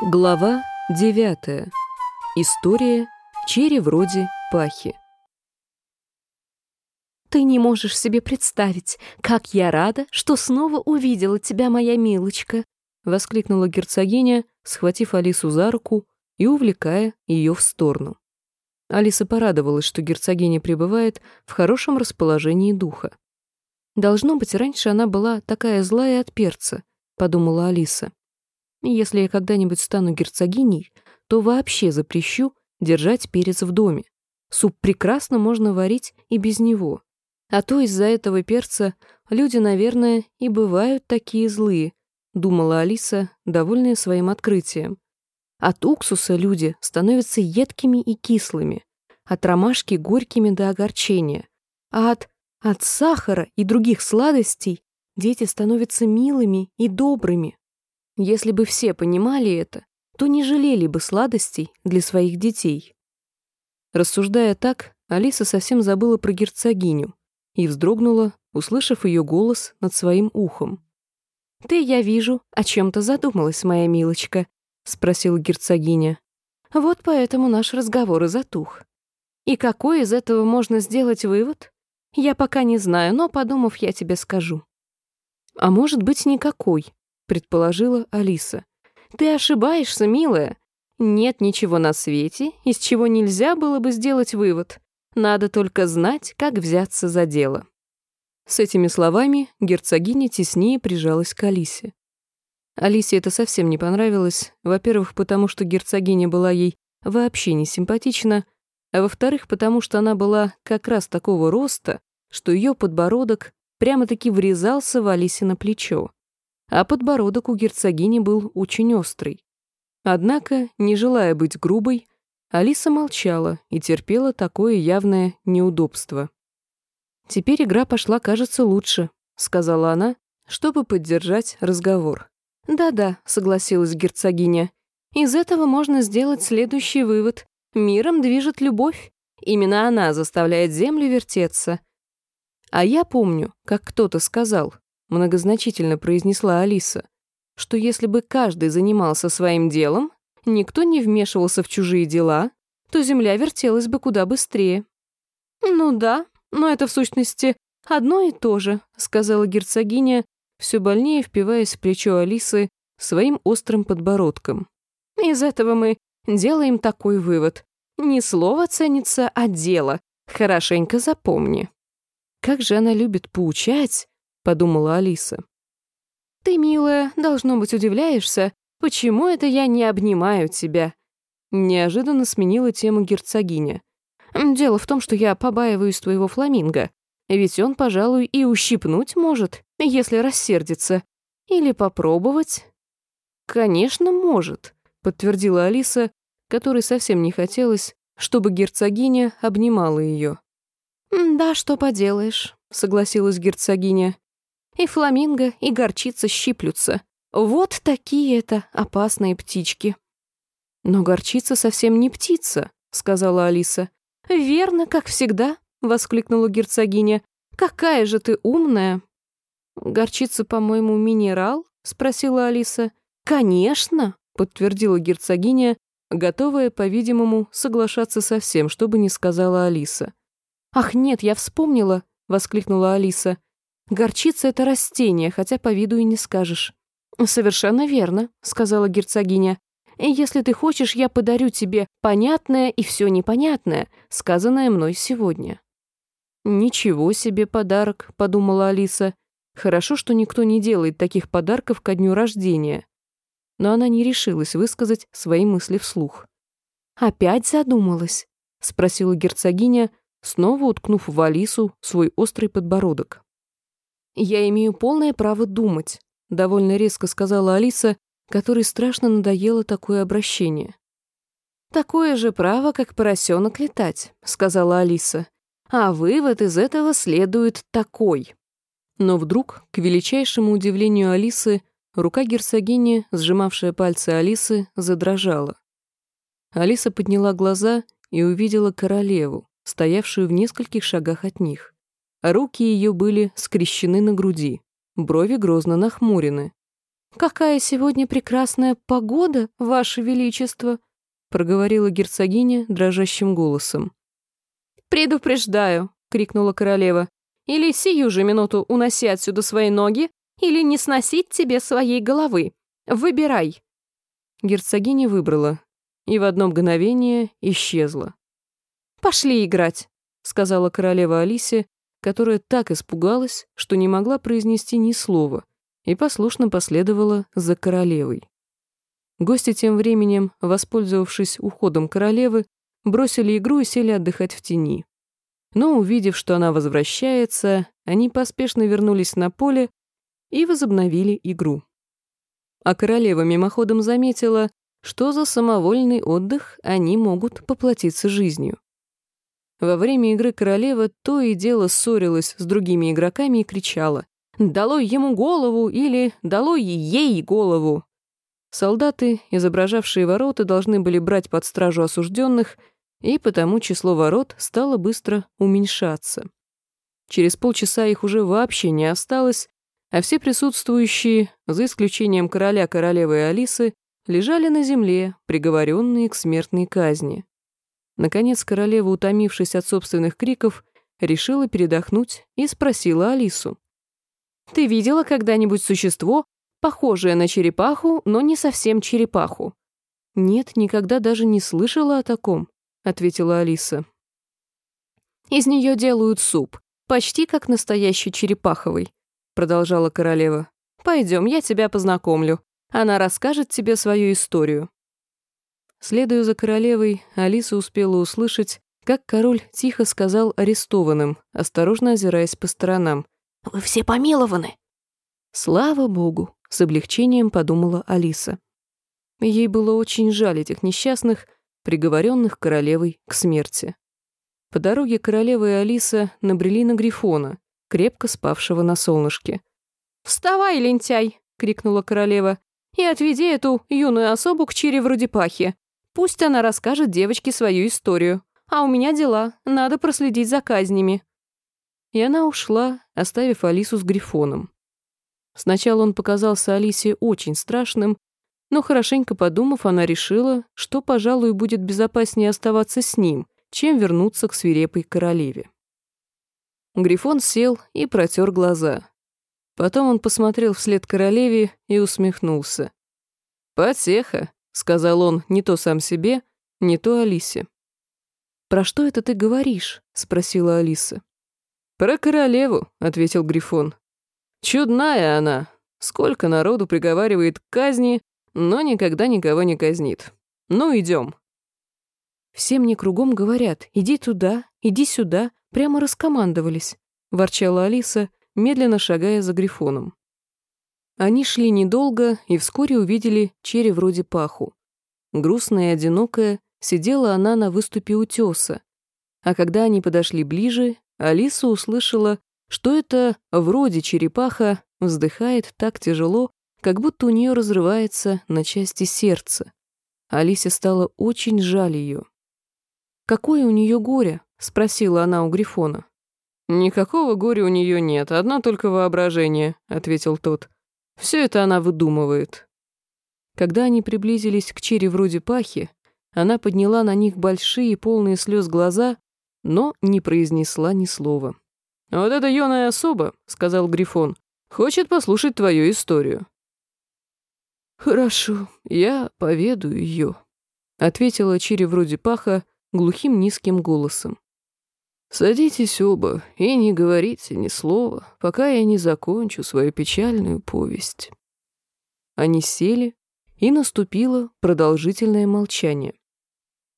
Глава 9. История черри вроде пахи. «Ты не можешь себе представить, как я рада, что снова увидела тебя, моя милочка!» — воскликнула герцогиня, схватив Алису за руку и увлекая ее в сторону. Алиса порадовалась, что герцогиня пребывает в хорошем расположении духа. «Должно быть, раньше она была такая злая от перца», — подумала Алиса. Если я когда-нибудь стану герцогиней, то вообще запрещу держать перец в доме. Суп прекрасно можно варить и без него. А то из-за этого перца люди, наверное, и бывают такие злые, думала Алиса, довольная своим открытием. От уксуса люди становятся едкими и кислыми, от ромашки горькими до огорчения, а от, от сахара и других сладостей дети становятся милыми и добрыми. Если бы все понимали это, то не жалели бы сладостей для своих детей. Рассуждая так, Алиса совсем забыла про герцогиню и вздрогнула, услышав ее голос над своим ухом. «Ты, я вижу, о чем-то задумалась, моя милочка», — спросила герцогиня. «Вот поэтому наш разговор и затух. И какой из этого можно сделать вывод? Я пока не знаю, но, подумав, я тебе скажу». «А может быть, никакой», предположила Алиса. «Ты ошибаешься, милая. Нет ничего на свете, из чего нельзя было бы сделать вывод. Надо только знать, как взяться за дело». С этими словами герцогиня теснее прижалась к Алисе. Алисе это совсем не понравилось, во-первых, потому что герцогиня была ей вообще не симпатична, а во-вторых, потому что она была как раз такого роста, что ее подбородок прямо-таки врезался в Алисе на плечо а подбородок у герцогини был очень острый. Однако, не желая быть грубой, Алиса молчала и терпела такое явное неудобство. «Теперь игра пошла, кажется, лучше», — сказала она, чтобы поддержать разговор. «Да-да», — согласилась герцогиня. «Из этого можно сделать следующий вывод. Миром движет любовь. Именно она заставляет землю вертеться». А я помню, как кто-то сказал, многозначительно произнесла Алиса, что если бы каждый занимался своим делом, никто не вмешивался в чужие дела, то Земля вертелась бы куда быстрее. «Ну да, но это в сущности одно и то же», сказала герцогиня, все больнее впиваясь в плечо Алисы своим острым подбородком. «Из этого мы делаем такой вывод. Не слово ценится, а дело. Хорошенько запомни». Как же она любит поучать, подумала Алиса. «Ты, милая, должно быть, удивляешься, почему это я не обнимаю тебя?» Неожиданно сменила тему герцогиня. «Дело в том, что я побаиваюсь твоего фламинго, ведь он, пожалуй, и ущипнуть может, если рассердится. Или попробовать?» «Конечно, может», — подтвердила Алиса, которой совсем не хотелось, чтобы герцогиня обнимала ее. «Да, что поделаешь», — согласилась герцогиня. И фламинго, и горчица щиплются. Вот такие это опасные птички. «Но горчица совсем не птица», — сказала Алиса. «Верно, как всегда», — воскликнула герцогиня. «Какая же ты умная!» «Горчица, по-моему, минерал?» — спросила Алиса. «Конечно!» — подтвердила герцогиня, готовая, по-видимому, соглашаться со всем, что бы ни сказала Алиса. «Ах, нет, я вспомнила!» — воскликнула Алиса. Горчица — это растение, хотя по виду и не скажешь». «Совершенно верно», — сказала герцогиня. «Если ты хочешь, я подарю тебе понятное и все непонятное, сказанное мной сегодня». «Ничего себе подарок», — подумала Алиса. «Хорошо, что никто не делает таких подарков ко дню рождения». Но она не решилась высказать свои мысли вслух. «Опять задумалась?» — спросила герцогиня, снова уткнув в Алису свой острый подбородок. «Я имею полное право думать», — довольно резко сказала Алиса, которой страшно надоело такое обращение. «Такое же право, как поросенок летать», — сказала Алиса. «А вывод из этого следует такой». Но вдруг, к величайшему удивлению Алисы, рука герцогини, сжимавшая пальцы Алисы, задрожала. Алиса подняла глаза и увидела королеву, стоявшую в нескольких шагах от них. Руки ее были скрещены на груди, брови грозно нахмурены. «Какая сегодня прекрасная погода, Ваше Величество!» — проговорила герцогиня дрожащим голосом. «Предупреждаю!» — крикнула королева. «Или сию же минуту уноси отсюда свои ноги, или не сносить тебе своей головы. Выбирай!» Герцогиня выбрала, и в одно мгновение исчезла. «Пошли играть!» — сказала королева Алисе, которая так испугалась, что не могла произнести ни слова, и послушно последовала за королевой. Гости тем временем, воспользовавшись уходом королевы, бросили игру и сели отдыхать в тени. Но, увидев, что она возвращается, они поспешно вернулись на поле и возобновили игру. А королева мимоходом заметила, что за самовольный отдых они могут поплатиться жизнью. Во время игры королева то и дело ссорилась с другими игроками и кричала «Долой ему голову!» или «Долой ей голову!». Солдаты, изображавшие ворота, должны были брать под стражу осужденных, и потому число ворот стало быстро уменьшаться. Через полчаса их уже вообще не осталось, а все присутствующие, за исключением короля, королевы и Алисы, лежали на земле, приговоренные к смертной казни. Наконец королева, утомившись от собственных криков, решила передохнуть и спросила Алису. «Ты видела когда-нибудь существо, похожее на черепаху, но не совсем черепаху?» «Нет, никогда даже не слышала о таком», — ответила Алиса. «Из нее делают суп, почти как настоящий черепаховый», — продолжала королева. «Пойдем, я тебя познакомлю. Она расскажет тебе свою историю». Следуя за королевой, Алиса успела услышать, как король тихо сказал арестованным, осторожно озираясь по сторонам. «Вы все помилованы!» «Слава богу!» — с облегчением подумала Алиса. Ей было очень жаль этих несчастных, приговоренных королевой к смерти. По дороге королева и Алиса набрели на Грифона, крепко спавшего на солнышке. «Вставай, лентяй!» — крикнула королева. «И отведи эту юную особу к Чире вроде пахи. Пусть она расскажет девочке свою историю. А у меня дела, надо проследить за казнями». И она ушла, оставив Алису с Грифоном. Сначала он показался Алисе очень страшным, но хорошенько подумав, она решила, что, пожалуй, будет безопаснее оставаться с ним, чем вернуться к свирепой королеве. Грифон сел и протер глаза. Потом он посмотрел вслед королеве и усмехнулся. «Потеха», сказал он не то сам себе, не то Алисе. «Про что это ты говоришь?» — спросила Алиса. «Про королеву», — ответил Грифон. «Чудная она. Сколько народу приговаривает к казни, но никогда никого не казнит. Ну, идем. «Все мне кругом говорят, иди туда, иди сюда», прямо раскомандовались, — ворчала Алиса, медленно шагая за Грифоном. Они шли недолго и вскоре увидели черри вроде паху. Грустная и одинокая, сидела она на выступе утеса. А когда они подошли ближе, Алиса услышала, что это вроде черепаха вздыхает так тяжело, как будто у нее разрывается на части сердце. Алисе стало очень жаль ее. «Какое у нее горе?» — спросила она у Грифона. «Никакого горя у нее нет, одно только воображение», — ответил тот. Все это она выдумывает. Когда они приблизились к чере вроде пахи, она подняла на них большие, полные слез глаза, но не произнесла ни слова. «Вот эта юная особа», — сказал Грифон, — «хочет послушать твою историю». «Хорошо, я поведу ее», — ответила Чири вроде паха глухим низким голосом. Садитесь оба и не говорите ни слова, пока я не закончу свою печальную повесть. Они сели, и наступило продолжительное молчание.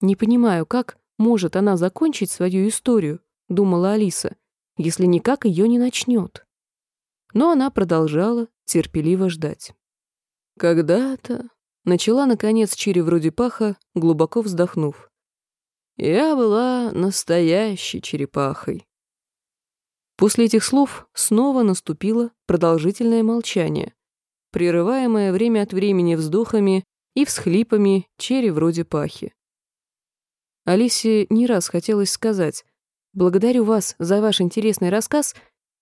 «Не понимаю, как может она закончить свою историю», — думала Алиса, «если никак ее не начнет». Но она продолжала терпеливо ждать. «Когда-то...» — начала, наконец, Чири вроде паха, глубоко вздохнув. Я была настоящей черепахой. После этих слов снова наступило продолжительное молчание, прерываемое время от времени вздохами и всхлипами черри вроде пахи. Алисе не раз хотелось сказать «Благодарю вас за ваш интересный рассказ»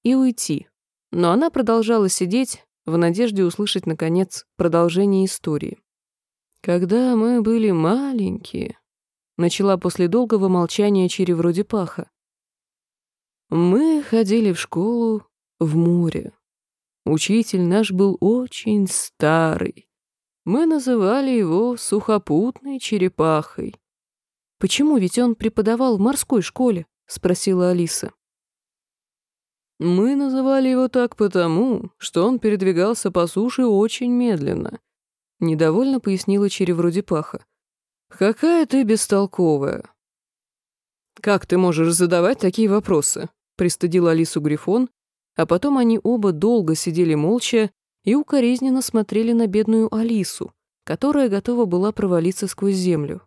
и уйти, но она продолжала сидеть, в надежде услышать, наконец, продолжение истории. «Когда мы были маленькие», — начала после долгого молчания Чири вроде паха, «мы ходили в школу в море. Учитель наш был очень старый. Мы называли его сухопутной черепахой. «Почему? Ведь он преподавал в морской школе», — спросила Алиса. «Мы называли его так потому, что он передвигался по суше очень медленно», — недовольно пояснила черевродипаха. «Какая ты бестолковая!» «Как ты можешь задавать такие вопросы?» — пристыдил Алису Грифон, а потом они оба долго сидели молча и укоризненно смотрели на бедную Алису, которая готова была провалиться сквозь землю.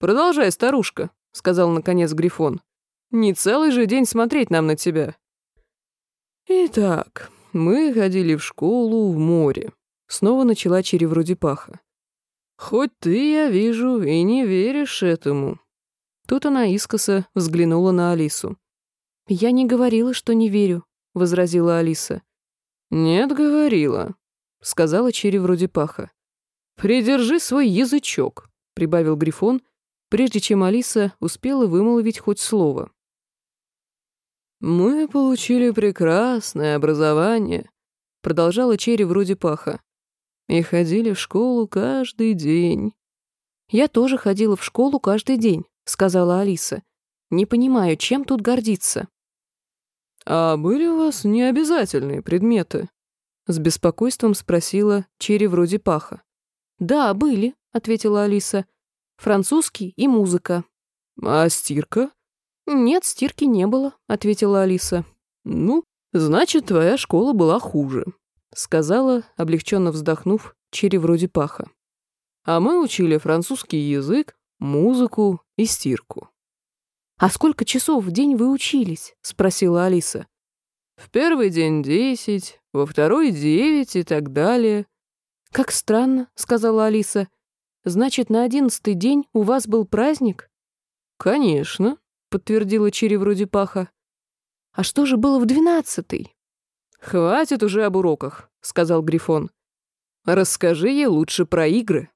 «Продолжай, старушка», — сказал наконец Грифон. «Не целый же день смотреть нам на тебя». «Итак, мы ходили в школу в море», — снова начала черевродипаха. «Хоть ты, я вижу, и не веришь этому». Тут она искоса взглянула на Алису. «Я не говорила, что не верю», — возразила Алиса. «Нет, говорила», — сказала черевродипаха. «Придержи свой язычок», — прибавил Грифон, прежде чем Алиса успела вымолвить хоть слово. «Мы получили прекрасное образование», — продолжала Черри вроде паха. «И ходили в школу каждый день». «Я тоже ходила в школу каждый день», — сказала Алиса. «Не понимаю, чем тут гордиться?» «А были у вас необязательные предметы?» — с беспокойством спросила Черри вроде паха. «Да, были», — ответила Алиса французский и музыка». «А стирка?» «Нет, стирки не было», — ответила Алиса. «Ну, значит, твоя школа была хуже», — сказала, облегченно вздохнув, Черри вроде паха. «А мы учили французский язык, музыку и стирку». «А сколько часов в день вы учились?» — спросила Алиса. «В первый день десять, во второй девять и так далее». «Как странно», — сказала Алиса. Значит, на одиннадцатый день у вас был праздник? Конечно, подтвердила Чири вроде паха. А что же было в двенадцатый? Хватит уже об уроках, сказал Грифон. Расскажи ей лучше про игры.